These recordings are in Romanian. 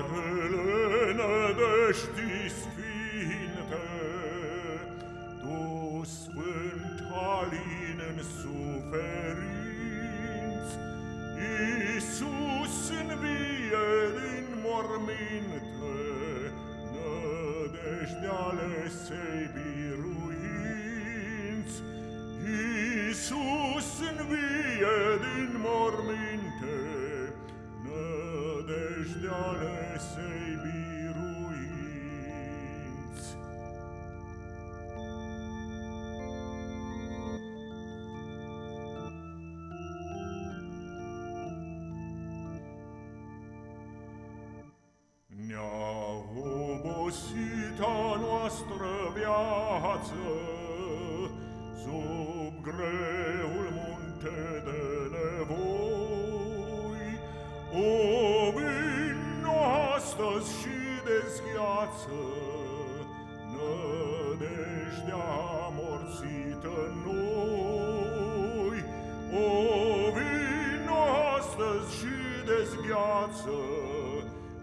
Magdalena dești sfinte, Tu sfânt alin în suferinți, Iisus învie din morminte, Nădejdeale se biruinți, Iisus învie din morminte, ești alesei biruiți. Ne-a obosit a noastră viață, dezgheață Nădejdea amorțită în noi. O vino astăzi și dezgheață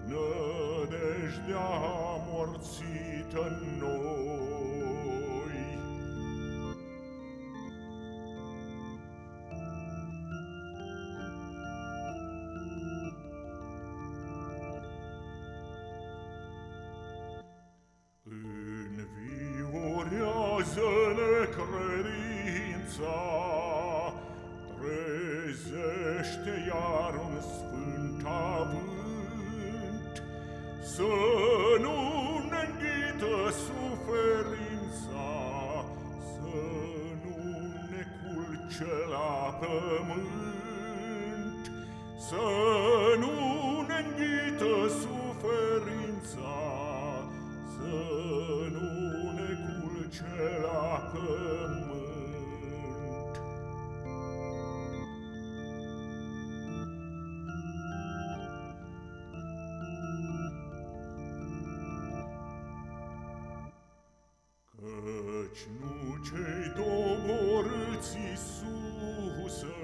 Nădejdea amorțită în noi. Să nu ne înghită suferința, Să nu ne culce la pământ, Să nu ne înghită suferința, Să nu Căci nu cei doborâți, Iisuse,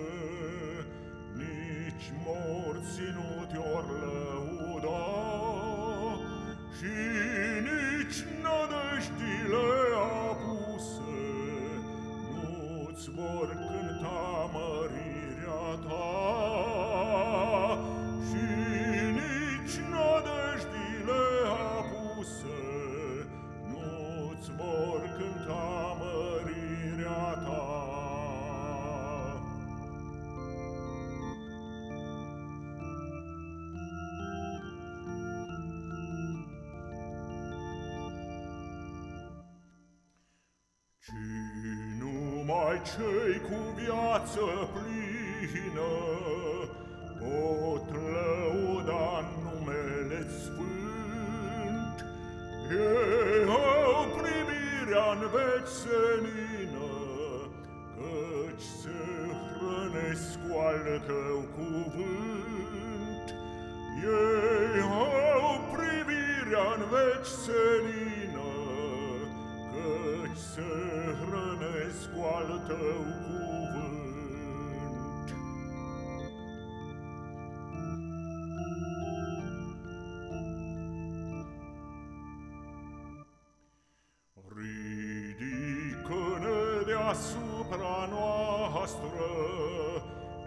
Nici morții nu te-or lăuda, Și nici nădejdile apuse Nu-ți vor cânta mărirea ta, Ci numai cei cu viață plină pot lăuda numele Sfânt. Ei au privirea-n veci senină, căci se hrănesc cu al tău cuvânt. Ei au privirea-n veci senină, Căci se hrănesc cu al tău cuvânt. Ridică-ne deasupra noastră,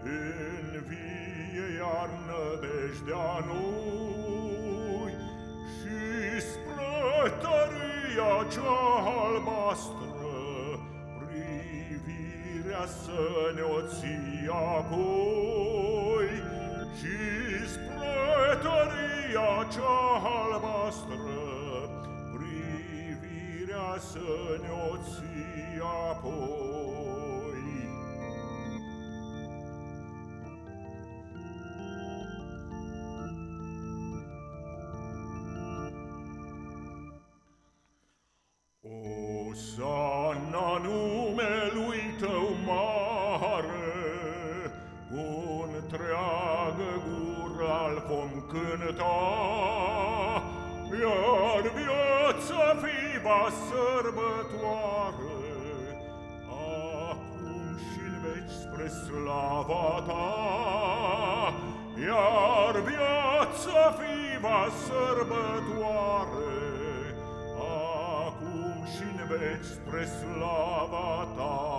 Învie iar nădejdea noi, Și spre tăria cea albastră, să ne o ții apoi și spre tăria cea albastră, privirea să ne o ții apoi. Întreagă gură al vom cânta, iar viața fi va sărbătoare, acum și în veci spre slava ta, Iar viața fi va sărbătoare, Acum și-n veci spre slava ta.